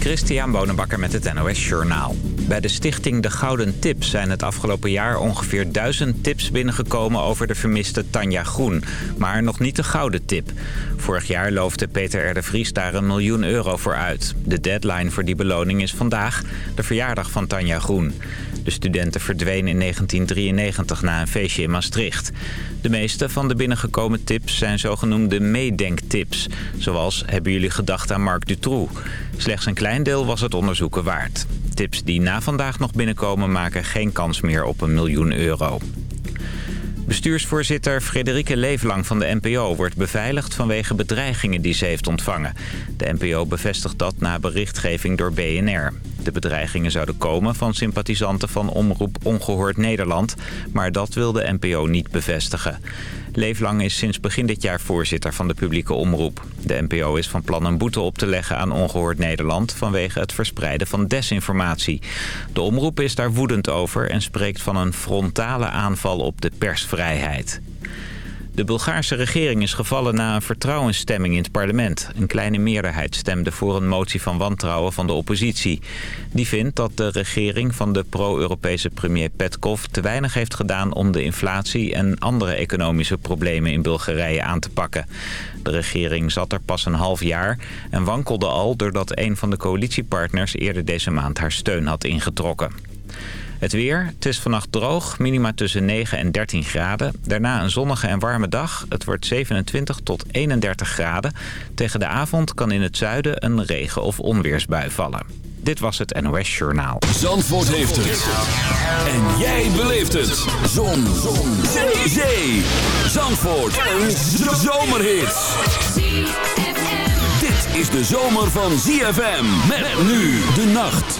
Christian Bonenbakker met het NOS Journaal. Bij de stichting De Gouden Tip zijn het afgelopen jaar ongeveer duizend tips binnengekomen over de vermiste Tanja Groen. Maar nog niet de Gouden Tip. Vorig jaar loofde Peter R. de Vries daar een miljoen euro voor uit. De deadline voor die beloning is vandaag, de verjaardag van Tanja Groen. De studenten verdwenen in 1993 na een feestje in Maastricht. De meeste van de binnengekomen tips zijn zogenoemde meedenktips. Zoals, hebben jullie gedacht aan Marc Dutroux? Slechts een klein deel was het onderzoeken waard. Tips die na vandaag nog binnenkomen maken geen kans meer op een miljoen euro. Bestuursvoorzitter Frederike Leeflang van de NPO wordt beveiligd vanwege bedreigingen die ze heeft ontvangen. De NPO bevestigt dat na berichtgeving door BNR. De bedreigingen zouden komen van sympathisanten van Omroep Ongehoord Nederland, maar dat wil de NPO niet bevestigen. Leeflang is sinds begin dit jaar voorzitter van de publieke omroep. De NPO is van plan een boete op te leggen aan Ongehoord Nederland... vanwege het verspreiden van desinformatie. De omroep is daar woedend over en spreekt van een frontale aanval op de persvrijheid. De Bulgaarse regering is gevallen na een vertrouwensstemming in het parlement. Een kleine meerderheid stemde voor een motie van wantrouwen van de oppositie. Die vindt dat de regering van de pro-Europese premier Petkov te weinig heeft gedaan om de inflatie en andere economische problemen in Bulgarije aan te pakken. De regering zat er pas een half jaar en wankelde al doordat een van de coalitiepartners eerder deze maand haar steun had ingetrokken. Het weer, het is vannacht droog, minima tussen 9 en 13 graden. Daarna een zonnige en warme dag. Het wordt 27 tot 31 graden. Tegen de avond kan in het zuiden een regen- of onweersbui vallen. Dit was het NOS Journaal. Zandvoort heeft het. En jij beleeft het. Zon. Zon. Zee. Zee. Zandvoort. Een zomerhit. Dit is de zomer van ZFM. Met nu de nacht.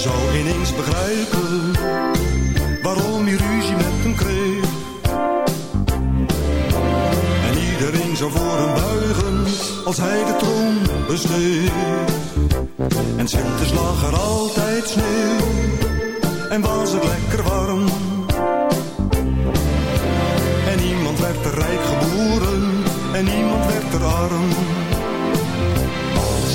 Je zou ineens begrijpen waarom je ruzie met hem kreeg. En iedereen zou voor hem buigen als hij de troon besteed En Sintes lag er altijd sneeuw en was het lekker warm. En niemand werd er rijk geboren en niemand werd er arm. Als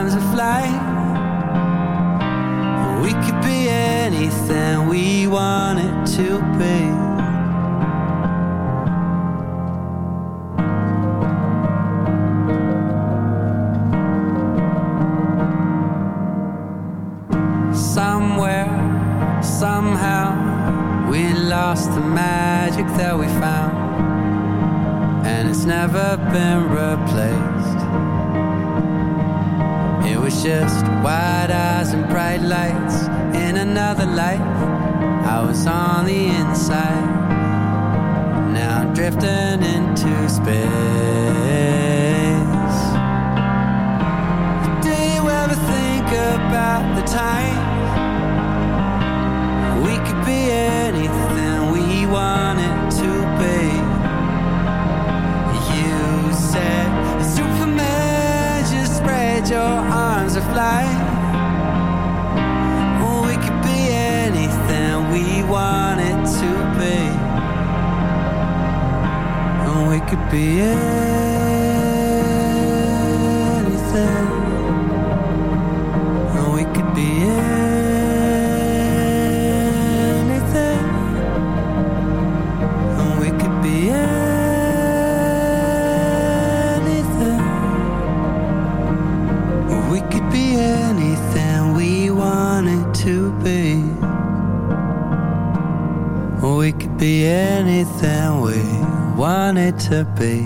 anything we wanted to be. Was just wide eyes and bright lights in another life. I was on the inside, now I'm drifting into space. Do you ever think about the time we could be anything we wanted to be? You said, Superman, just spread your could be anything. We could be anything. We could be anything. We could be anything we wanted to be. We could be anything we wanted to be.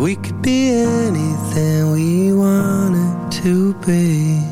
We could be anything we wanted to be.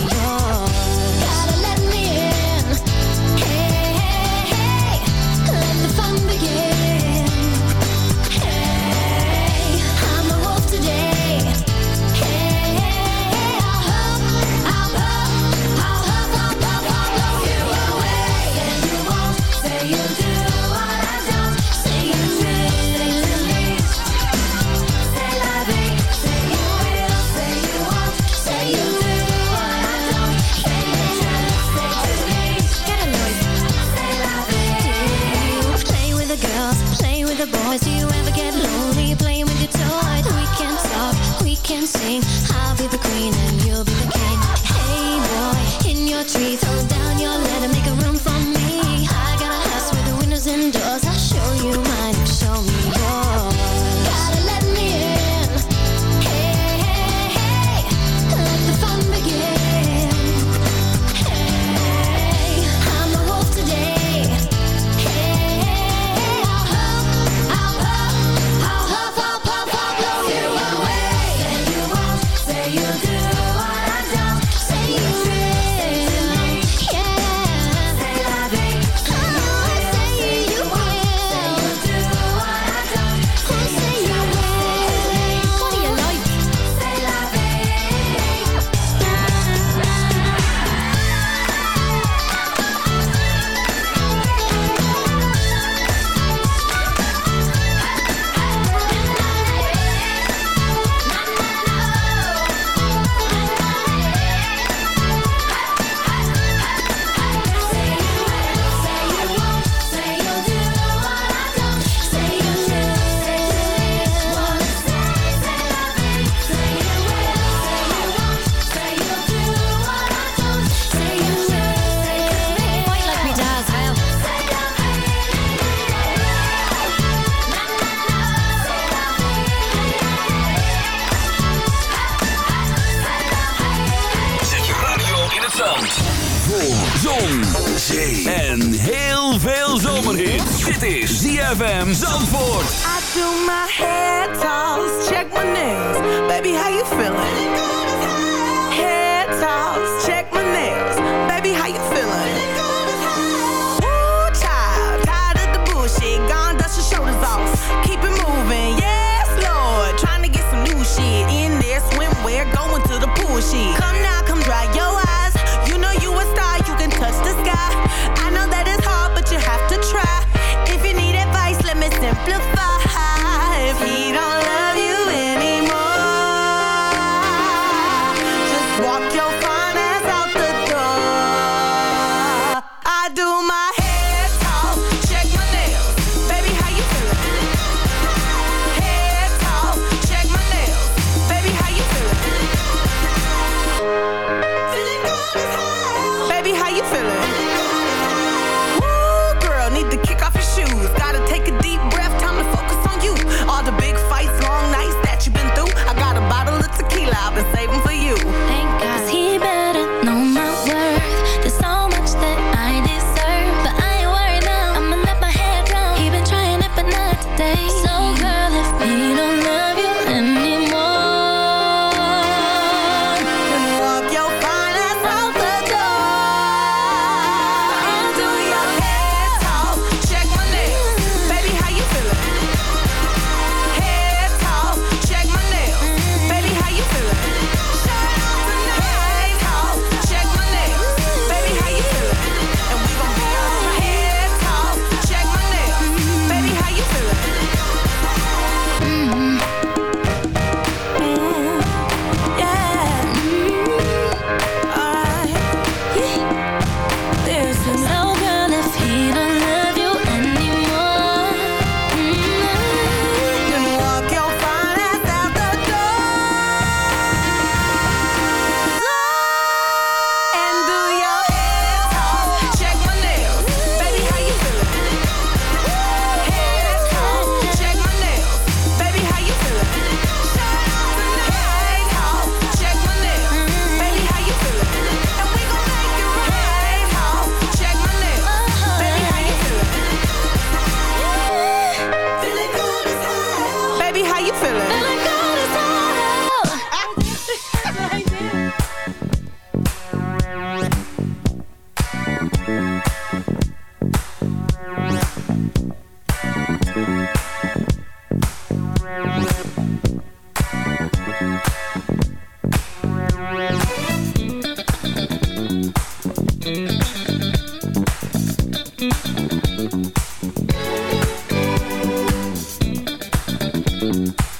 Just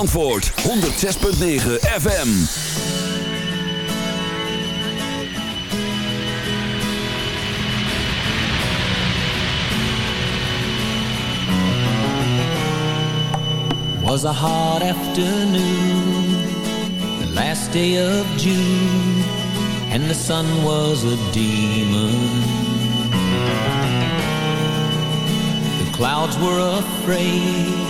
Zandvoort 106.9 FM. Was a hot afternoon, the last day of June, and the sun was a demon. clouds were afraid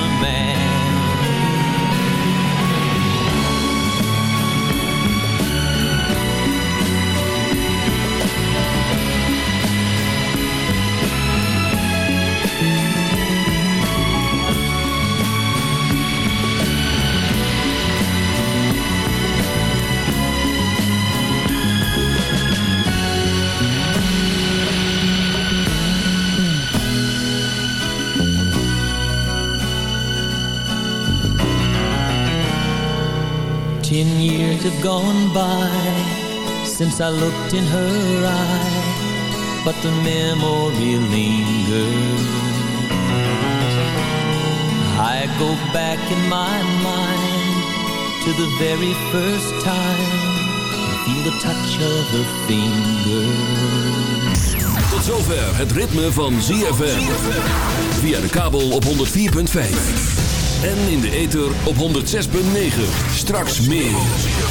years have gone by since I looked in her eye, but the memory lingers. I go back in my mind to the very first time and feel the touch of her fingers. Tot zover het ritme van ZFM. Via de kabel op 104.5. En in de ether op 106.9. Straks meer.